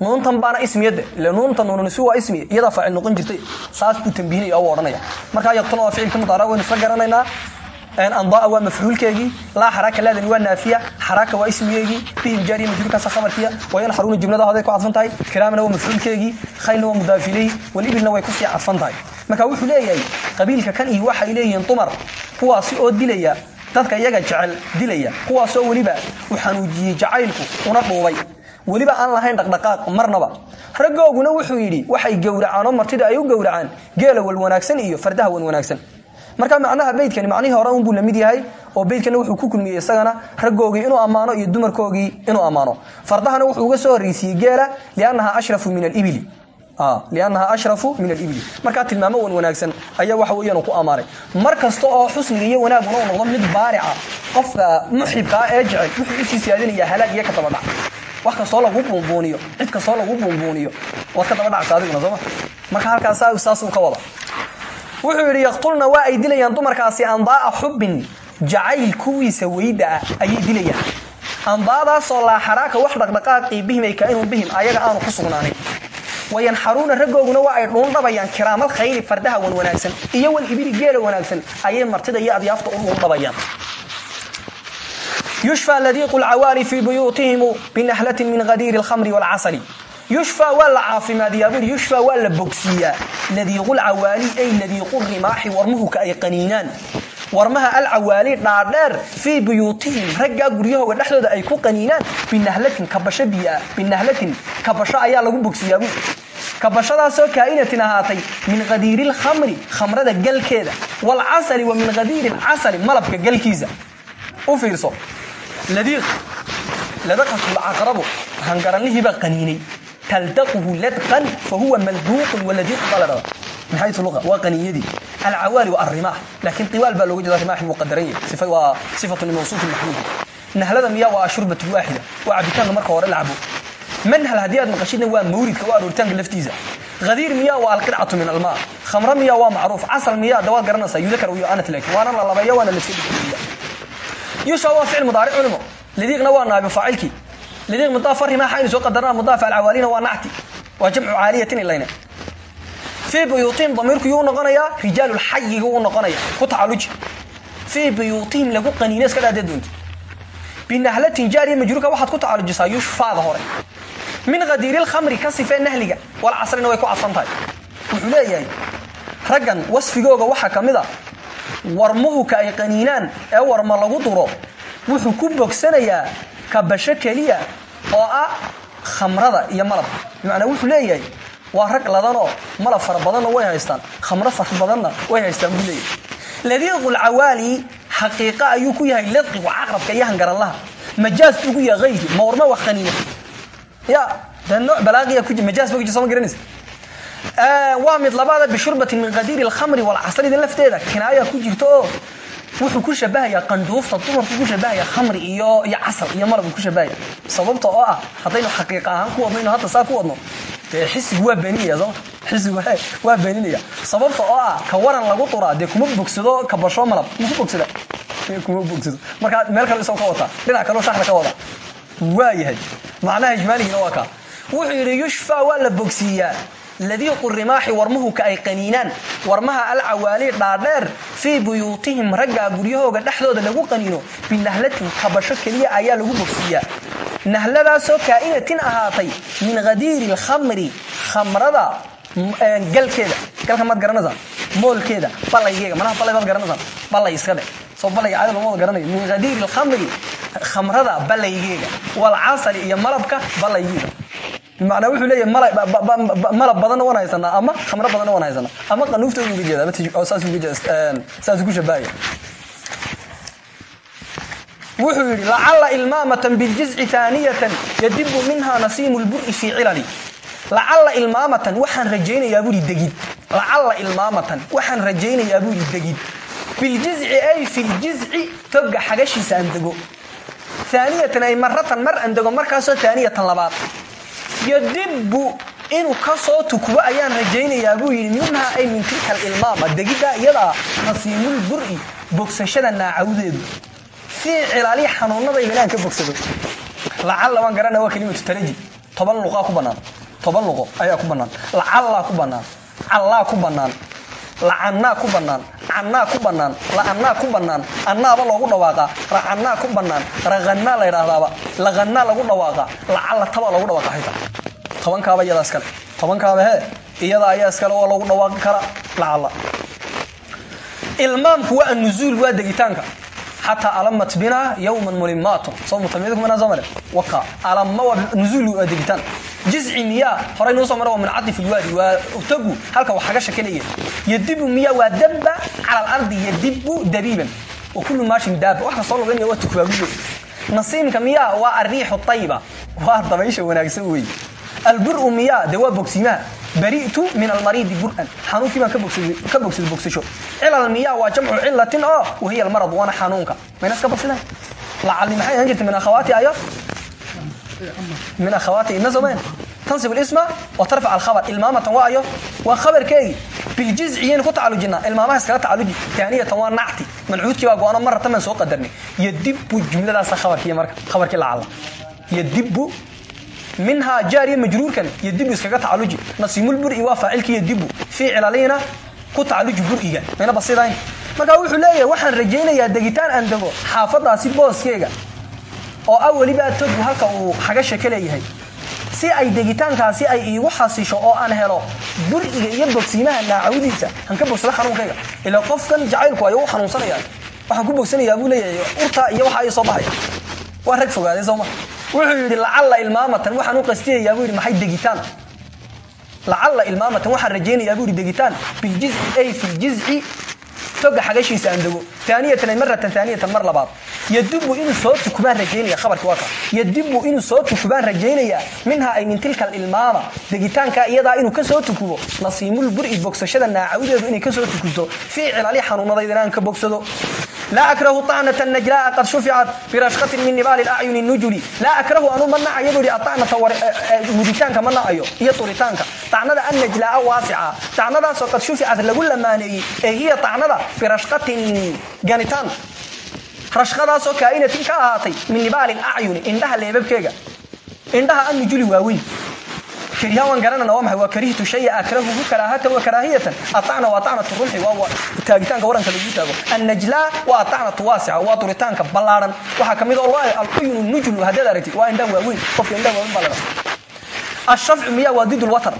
Nuuntan baana ismiyada ila nuunta nuunanisu waa ismiya iyadaa faacil noqon jirtay saas buu tambihinaya oo odhanaya markaa yaqtulna waa ficilka mudaarac waynu isla garanaynaa andaa waa mafcuulkeegii laa xaraaka laadani waa naafiya xaraaka waa ismigeegii bihim jaariya majruurkaasa khabarkiya wayanxaruuna jumlada hoday ku cadfan tahay kiraamna waa mafcuulkeegii khaylna waa mudaaf ilayhi walibilna way ku sii cadfan tahay marka wuxuu leeyahay qabiilka kan iyo waxay leeyihiin dumar kuwaasi oo dilaya dadka iyaga jecel dilaya kuwaasoo weliba u xanuujiyey jacaylku una dhuubay. Weliba aan lahayn dhaqdhaqaaq marnaba. Raggooguna wuxuu yidhi waxay gowracaan oo martida ay u gowracaan geela wan wanaagsan iyo fardaha wan wanaagsan marka macnaha beydkani macnihii hore unbuu la mid yahay oo beydkana wuxuu ku kulmiyey isagana raggoogii inuu ammaano iyo dumarkoogii inuu ammaano. Fardahana wuxuu uga soo horreysiiyey geela liannaha ashrafu min alibili. Liannaha ashrafu min alibili. Markaa tilmaamo wan wanaagsan ayaa waxa weeyaan ku ammaanay mar oo xusniga iyo wanaaguna uu noqdo mid baarica qofka muxibkaa ee jecel wuxuu u sii siyaadinayaa halaag iyo ka dabadhac wax kastoo lagu buunbuuniyo cid kastoo lagu buunbuuniyo waad ka daba dhacsa adiguna sooma marka halkaas saasuu ka wada wuxuu yidhi yaqtulna waa ay dilayaan dumarkaasi andaa'a xubbin jacayl kuwiisa weyda ah ayay dilayaan andaadaasoo laa xaraaka wax dhaqdhaqaaqii bihim ay kainun bihim ayaga aanu ku sugnaanin wayanxaruuna raggooguna waa ay dhuundhabayaan kiraamal khayli fardaha wan wanaagsan iyo wal ibili geela wanaagsan ayay martida iyo adyaafta u dhuundhabayaan yushfى ladiiqu lcawaali fii buyuutihimu binahlatin min hadiiri اlkhamri wاlcasali yushfى waa la caafimaadiyaa buri yushfى waa la bogsiiyaa. Ladiiqulcawaali ay ladiiqu rimaaxi warmuhuka ay qaniinaan. Warmaha alcawaali dhaadheer fii buyuutihim raggaa guryahooga dhexdooda ay ku qaniinaan. Binahlatin kabasho biyaa binahlatin kabasho ayaa lagu bogsiiyaa buri kabashadaasoo kaa'inatin ahaatay min hadiiri lkhamri khamrada galkeeda. Waalcasali wa min hadiiri lcasali malabka galkiisa. U fiirso. Ladiiq qaniinay huwa malduuqun waladiiqu baa la dhada min xayu luqa waa qaniinyadii alcawaali waa alrimaax laakiin tiwaal baa looga jeeda rimaaxi wuu qadaran yahay waa sifatu limawsuufin maxmuud nahlada miyaa waa ashurbatu waaxida waa cabitaanka marka hore la cabo manhal haddii aad maqashidna waa mawridka waa arooritaanka laftiisa hadiir miyaa waa alqidcatu min almaa khamra miyaa waa macruuf casal miyaa dawaad garanaysaa yudakar iyo anat laakin waana la labeeya waana laska dhigaya yusha waa ficil mudaaric culimo lidiiqna waa naabi faacilkii lidiiq mudaafa rimaaxa aynu soo qadarnaa mudaafa alcawaalina waa nacti waa jamcu caaliyatin ilayna fii buyuutihim damiirku yuu noqonayaa rijaalulxayiga uu noqonaya ku tacaluji fii buyuutihim lagu qaniino iska dhaadee doonti binahlatin jaariya majruurka waxaad ku tacalujisaa yushfaada hore min hadiiri lkhamri ka sifee nahliga wal casrina way ku cadfan tahay wuxuu leeyahay raggan wasfigooga waxaa ka mid a warmuhuka ay qaniinaan ee warma kabasho keliya oo ah khamrada iyo malabka bimacnaa wuxuu leeyahay waa rag ladanoo malab fara badanna way haystaan. Khamro fara badanna way haystaan buu leeyahay. Ladiiqu lcawaali xaqiiqa ayuu ku yahay ladqigu caqrabka iyo hangaranlaha majaaz ugu yahay hayri ma warma wax qaniina ya dee nooc balaaqiya ku majaaz ba ku jirta soo ma garanaysa? Waa mid labaada bishurbatin min qadiiri alkhamri walcasalidan lafteeda kinaaya ku jirta oo wuxuu ku shabahayaa qandhuufta dumarku ku shabahaya khamri iyo iyo casal iyo malabku ku shabahaya sababta oo ah haddaynu xaqiiqa ahaan ku wadno inu hadda saa ku wadno dee xisigu waa beeninaya soo xisigu waa beeninaya. Sababta oo ah ka waran lagu duraa dee kuma bogsado kabasho malab maku bogsada kuma bogsado markaa meel kale isagoo ka wataa dhinac kaleo shaxda ka wada. Waa yahay. Macnaha ijmaaligina waa kaa wuxuu yidhi yushfa waa la bogsiiyaa ladiiqu rimaaxi warmuhuka ay qaniinaan warmaha alcawaali dhaadheer fii buyuutihim raggaa guryahooga dhexdooda lagu qaniino binahlatin kabasho keliya ayaa lagu bogsiiyaa nahladaasoo kaa'inatin ahaatay min hadiiri lkhamri khamrada galkeeda galka maad garanaysaa moolkeeda balaygeega manaha balay baad garanaysaa balay iska dhe soo balayga caada lama wada garanayo min hadiiri lkhamri khamrada balaygeega walcasali iyo malabka balaygeega bimacnaa wuxuu leeyahay malab badanna waan haysanaa ama khamro badanna waan haysanaa ama qanuuftooda uga jeeda saasuu ku shabahaya wuxuu yidhi lacalla ilmaamatan biljizci taaniyatan yadibu minha nasiimu lbur'i fii cilali. Lacalla ilmaamatan waxaan rajaynayaa buuri degid. Lacalla ilmaamatan waxaan rajaynayaa buuri degid. Biljizci ay fi ljizci toga xagashiisa aan dego. Aaniyatan ay maratan mar aan dego markaasoo taaniyatan labaad yadibu inuu ka soo ayaan rajaynayaa buu yidhi minhaa ay min tilka alilmaama degiddaa iyadaa nasiimul bur'i bogsashada naacawdeedu fii cilaali xanuunadayda inaan ka bogsado lacalla waan garana waa kelimatu taraji. Toban luqaa ku bannaan. Toban luqo ayaa ku bannaan. Lacallaa ku bannaan. Callaa ku bannaan. Lacannaa ku bannaan cannaa ku bannaan la'annaa ku bannaan annaaba loogu dhawaaqaa racannaa ku bannaan raqannaa la ydhaahdaaba laqannaa lagu dhawaaqaa lacalla taba loogu dhawaaqa xitaa tobankaaba iyadaa iskale tobankaaba hee iyada ayaa iskale oo lagu dhawaaqi kara lacalla. Ilmaamku waa anuzuul waa degitaanka xataa alamat bina yowman mulimaatun soo mutamidkumana soo mare waka alama waa nuzuul waa degitaan jizci miyaa horay nuu soo mare waa min cadif ilwaadi waa tagu halka wax kaga shakinaya yadibu miyaa waa dabba cala alardi yadibu dabiiban wa kullu maashin daaba wax kastoo luganaya waa tukbaagulo nasiimka miyaa waa ariixu tayiba waa dabaysha wanaagsan weeye alburu miyaa dee waa bogsiimaha bari'tu min almariidi bur'an xanuunkii baan ka bogsaday bogsasho cilal miyaa waa jamcu cilatin oo wahiya almarad waana xanuunka mayna iska bogsadaan lacali maxay ahaan jirta min akhawaati ayo min akhawaati ina somayn tansib اlisma wa tarfac alkhabar ilmaamatan waa ayo waa khabarkeegi biljizciyen ku tacalujinaa ilmaamaha iskaga tacaluji taaniyatan waa nacti mancuudkii baa go-ano maratan baan soo qadarnay yadibu jumladaasa khabarkii marka khabarkii lacala yadibu minhaa jaariya majruurkan yadibu iskaga tacaluji nasiimulburi waa faacilkii yadibu fii cilalina ku tacaluji buriga mayna basidayn markaa wuxuu leeyahay waxaan rajaynayaa degitaan aan dego xaafadaasi booskeega oo ah welibaa togu halka uu xagasha ka leeyahay. Si ay degitaankaasi ay iigu xasisho oo aan helo buriga iyo bogsiimaha naacawdiisa han ka bogsada xanuunkayga ilaa qofkan jacaylku ay u xanuunsanayaan waxaan ku bogsanayaa buu leeyahay urta iyo waxa ay soo baxaya waa rag fogaaday sooma wuxuu yidhi lacalla ilmaamatan waxaan u qastiyayaa buu yidhi maxay degitaan? Lacalla ilmaamatan waxaan rajaynayaa buu yidhi degitaan biljizci ay fi ljizci toga xagashiisa aan dego. Taaniyatan ay taaniyatan mar labaad. Yadibu inuu soo tukubaan rajaynaya khabarkii waa ka. Yadibu inuu soo tukubaan rajaynayaa minhaa ay min tilka alilmaama degitaanka iyadaa inuu ka soo tukubo. Nasiimul buri bogsashada naacawdeedu inay ka soo tukubto fii cilali xanuunadayda inaan ka bogsado laa akrahu طacnata najlaa qad shuficat birashkatin min nibaali acyuni nujuli laa akrahu anuu ma nacayo buu yidhi aacnata muditaanka ma nacayo iyo turitaanka tacnada annajlaa waasica tacnadaasoo qad shuficat lagu lamaaneeyey ee hiya tacnada birashkatin ganitaan rashqadaasoo kaa'inatin ka ahaatay min nibaali acyuni indhaha leebabkeega indhaha annujuli waaweyn kariyahan waan garanana waa maxay waa karihtu shaya akrahuhu karaahatan wa karaahiyatan atacna waa tacnatu rumxi waa taagitaanka waranka lagu taago annajlaa waa atacnatu waasica waa duritaanka ballaaran waxaa ka mid oo loo alcuyunu nujlu haddaad aragtid waa indhaha waaweyn qofka indhaha waaweyn baa laga ashafcu miyaa waa didul watar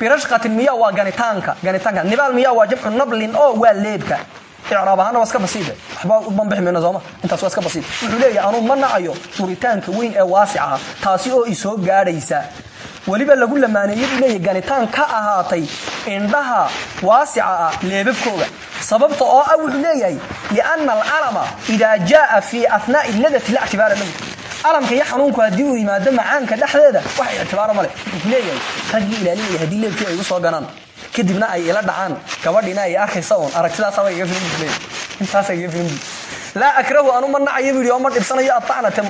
birashqatin miyaa waa ganitaanka ganitaanka nibaal miyaa waa jamcu nablin oo waa leebka icraab ahaana waa iska basiide waxba u banbixi mayno sooma intaas waa iska basiid wuxuu leeyahay anuu ma nacayo duritaanka weyn ee waasica taasi oo isoo gaadhaysa weliba lagu lamaaneeyey buu leeyahy ka ahaatay indhaha waasica ah leebabkooga sababta oo ah wuxuu leeyahay lianna alcalama idaa jaaa fii athnaa'i nadati la ictibaara lahu calamka uu yimaado macaanka dhexdeeda wax ictibaaro male wuxuu ku leeyahay raggii ilaalinaya haddii ay igu soo ganaan kadibna ay ila dhacaan gabadhiina ay arkaysa uun aragtidaasaba iga filan buu leeyahay. Intaasa iga filan buu laa akrahu anu ma nacayo yidhi oo ma dhibsanayo atacnata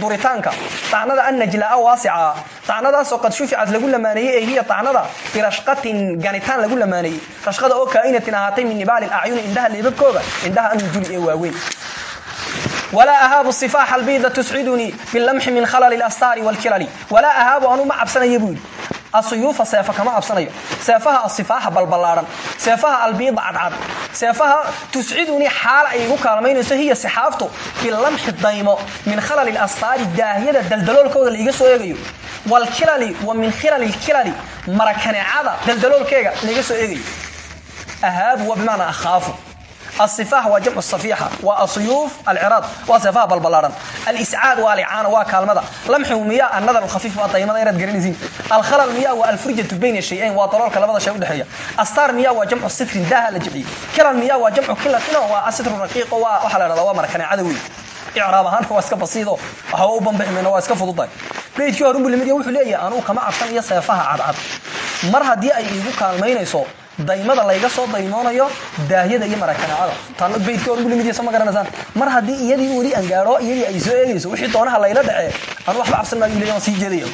duritaanka. Tacnada annajlaa waasica tacnadaasoo qad shuficat lagu lamaaneeyey ee hiya tacnada birashqatin ganitaan lagu lamaaneeyey rashqada oo kaa'inatin ahaatay min nibaali acyuni indhaha leebabkooga indhaha annujuli ee waaweyn. Walaa ahaabu sifaaxa albiida tuscidunii bilamxi min khalali alastaari waalkilali walaa ahaabu anuu ma cabsanayo buu yidhi. Asuyuufa seefa kama cabsanayo. Seefaha asifaaxa balballaaran. Seefaha albiida cadcad seefaha tuscidunii xaala ay igu kaalmaynayso hiya sixaaftu bilamxi daymo min khalali lastaari daahiyada daldaloolkooda laiga soo eegayo. Waalkilali wa min khilali lkilali marakaneecada daldaloolkeega laiga soo eegayo. Ahaabu wa bimacnaa الصفاح وجمع الصفيحة والصيوف العراض وصفاها بالبلارن الإسعاد والإعانة وكالمدة لمح ومياه النظر الخفيف والطيمة يرد قرينزين الخلل مياه والفرجة بين الشيئين وطلال كلمة شيء دحية أستار مياه وجمع الستر داها لجعي كلا مياه وجمع كلا كلا والستر الرقيق وحل الرضوامر كان عدوي إعراب ahaan waa iska basiido waxa uu banbixmayna waa iska fududahay beedkii horun buu limid wuxuu leeyahay anuu kama cabsan iyo seefaha cadcad mar haddii ay iigu kaalmaynayso daymada layga soo daymoonayo daahyada iyo marakanaacada tan beydkii horun buu limid ma garanaysaan mar haddii iyadii weli aan gaadho iyadii ay soo eegayso wixii doonaha layla dhacee anuu waxba cabsan maayo sii jeedayo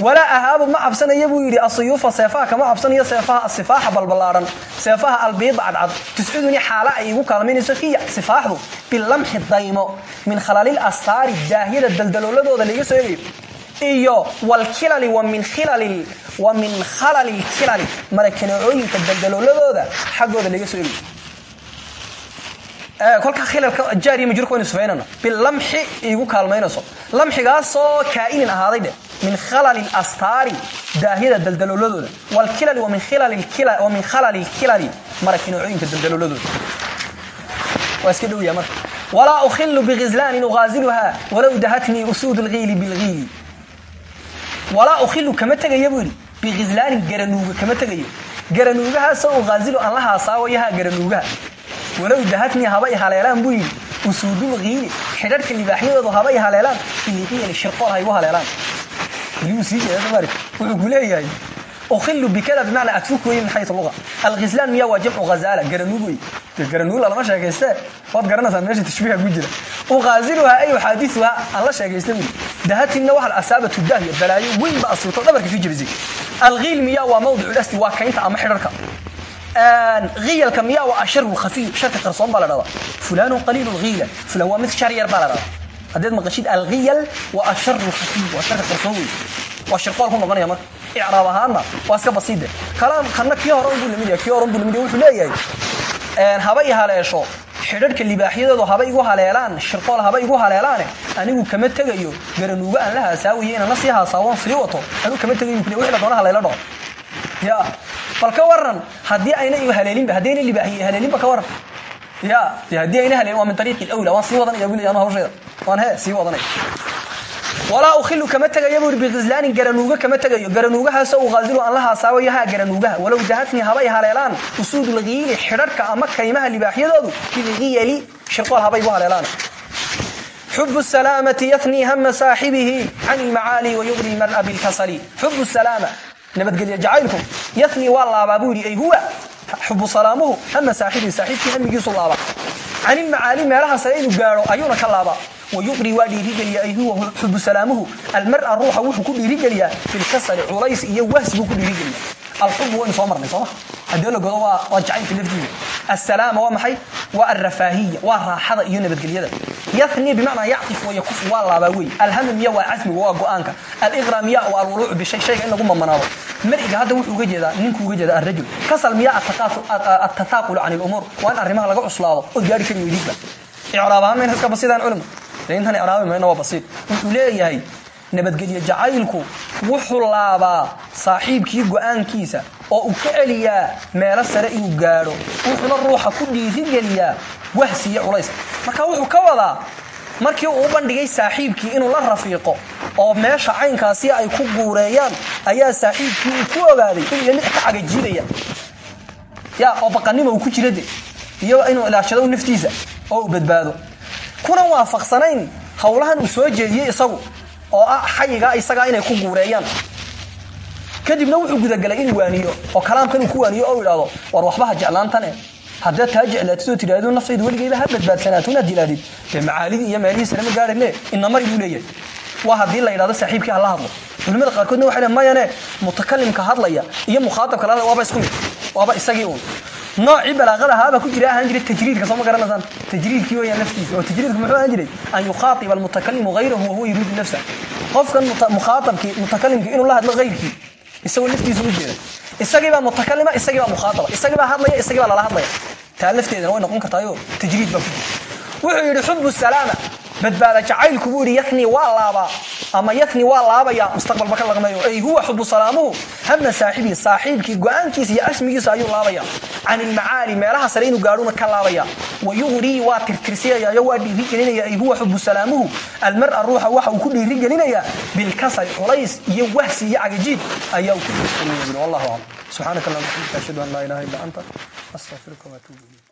walaa ahaabu ma cabsanaya buu yidhi asuyuufa seefaha kama cabsanayo seefaha asifaaxa balballaaran seefaha albiida cadcad tusciduni xaala ay igu kaalmaynayso hiya sifaaxdu bilamxi daymo min khalalil astaari daahyada daldalooladooda laiga soo eegayo iyo walkilali wa min khilali wa min khalali lkilali marakanacooyinka daldalooladooda xaggooda laga soo egayo kolkaa khilalka jaariya majruurka waynu sifaynana bilamxi igu kaalmaynayso. Lamxigaasoo kaa'inin ahaaday dheh min khalali astaari daahyada daldalooladooda walkilali wa min khalali lkilali marakanacooyinka daldalooladooda waa iska dhowyaa marka. Walaa ukhilu bighislaanin ughaaziluhaa walow dahatnii usuud lgiili bilgiili walaa ukhilu kama tegayo buu yidhi. Bighislaanin garanuuga kama tegayo. Garanuugahaasoo ughaazilu aan la haasaawayahaa garanuugaha. Walow dahatnii haba i haleelaan buu yidhi. Usuudulgiili xidharhka libaaxyadoodu haba i haleelaan bilgiili shirqool ha igu haleelaan. Weliuu sii jeeda somaali wuxuu ku leeyahay ukhilu bikada bimacnaa adfuk weye min xaytu luga alghizlaan miyaa waa jamcu ghazaala garanuug wey garanuugla lama sheekayste waad garanaysaa meesha tashbiiha ku jira uqaaziluhaa ay uxaadisuhaa aan la sheekaysta buli dahatimna waxa asaabatu dahya balaayo weyn ba asiibto dhabarka ka jebisay alghiil miyaa waa mawdicu lasti waa kaynta ama xidharka hiyalka miyaa waa asharu khafiy sharka qarsoon baa la dhahdaa fulaanu qaliilu lghiila fulan waa mid shar yar baa la dhahdaa haddaad maqashid alghiyal waa asharu khafiy waa sharka qarsoon wey waa shirqool ku noqonaya marka icraab ahaanna waa iska basiide. Kalaam kanna kii hore unbuu la mid yahay kii hore unbuu la mid yahay wuxuu leeyahay haba i haleesho xidharhka libaaxyadoodu haba igu haleelaan shirqool haba igu haleelaane anigu kama tegayo garanuuga aan la haasaawaye inaan la sii haasaawan sii wato anigu kama tegayo kule wixii la doona haleela dhaco ya bal ka waran haddii ayna igu haleelinba haddii ayna libaaxiye haleelinba ka waran ya haddii ayna haleelin waa min ariiqi alawla waan sii wadanaya buu leeyahay hawsheeda. Waan he sii wadanaya walaa ukhilu kama tegayo buu bighislaanin garanuuga kama tegayo garanuugahaasoo ughaazilu aan la haasaawayo haa garanuugaha walow dahatnii haba i haleelaan usuudulgiili xidharhka ama kaymaha libaaxyadoodu bilgiyali shirqool haba igu haleelaan. Xub salaamati yafnii hama saaxibihi can ilmacaali wayugri mar'a bilkasali xub salaama nabadgelya jacaylku. Yafnii waa laabaa buu yidhi ay huwa. Xubu salaamuhu hama saaxibihi saaxiibkii hamigiisu laaba can ilmacaali meelaha sare inuu gaadho ayuuna ka laabaa wayuqri waa dhiirigeliya ay huwa xubu salaamuhu almara ruuxa wuxuu ku dhiirigeliyaa bilkasali culays iyo wahs buu ku dhiirigeliya alxubu waynu soo marnay sooma haddii la godo waa jacaylka laftiisa assalaama waa maxay waa alrafaahiya waa raaxada iyo nabadgelyada yafni bimacnaa yactif wa yakuf waa laabaa wey alhamamiya waa casmiga waa go'aanka aliqraamiya waa alwuluucu bishay shayga in lagu mamanaado mariga hadda wuxuu uga jeedaa ninku uga jeeda arrajul kasal miya atataaqulu can ilumuur waa in arrimaha laga cuslaado oo gaari kari weydiidba icraab ahaan mayna iska basidaan culima intan icraabi mayna waa basiid wuxuu leeyahay nabadgelye jacaylku wuxuu laabaa saaxiibkii go'aankiisa oo uu ka celiyaa meelo sare inuu gaadho. Wuxuuna ruuxa ku dhiirigeliyaa wahsi iyo culayska. Marka wuxuu ka wadaa markii uu bandhigay saaxiibkii inuu la rafiiqo oo meesha caynkaasi ay ku guureeyaan ayaa saaxiibkii ku ogaaday inuu mid ka cagajiidaya ya oo baqanimo uu ku jira de iyo inuu ilaashado naftiisa oo badbaado kuna waafaqsanayn howlahan uu soo jeediyey isagu oo ah xayigaa isagaa inay ku guureeyaan. Kadibna wuxuu gudagalay inuu waaniyo oo kalaamkan uu ku waaniyo oo idhaahdo war waxbaha jeclaantane. Haddaad taa jeclaatid oo tidhaahdo naftaydu weligeyba ha badbaadsanaato inaad jilaadid dee macaalidii iyo meelihii sare ma gaadhine inamari buu leeyahay. Waa haddii la yidhahdo saaxiibkii hala hadlo. Culimada qaarkoodna waxay leeyn mayane mutakalimka hadlaya iyo mukhaatabka la waaba isku waaba isagii uun noocii balaaqada ahaabaa ku jira ahaan jiray tajriidka soo ma garanaysaan tajriidkii weeyaan naftiisa oo tajriidku muxuu ahaan jiray? An yukhaatiba almutakalimu hayrahu wahuwa yuriidu nafsa. Qofkan mukhaatabkii mutakalimkii inuu la hadlo hayrkii isagoo naftiisa u jeeda isagiibaa mutakalima isagiibaa mukhaataba isagiibaa hadlaya isagiibaa lala hadlaya. Taa lafteedana way noqon kartaayo tajriid baa ku jira. Wuxuu yidhi xubu salaama badbaada jacaylku buu yidhi yakni waa laabaa ama yakni waa laabaya mustaqbalba ka laqmayo ay huwa xubu salaamuhu hama saaxibii saaxiibkii go'aankiisa iyo asmigiisa ayuu laabaya. Can ilmacaali meelaha sare inuu gaadhuna ka laabaya. Wayugrii waa tirtirsiyayayo waa dhiirigelinaya ay huwa xubu salaamuhu. Almara ruuxa waxa uu ku dhiirigelinaya bilkasali culays iyo wahsi iyo cagajiid ayaa uu ku dhiirigelinaya wallahu aclam subxaanaka allahuma waxamdika ashhadu an laa ilaha illa anta astaqfiruka waatuubu ilayk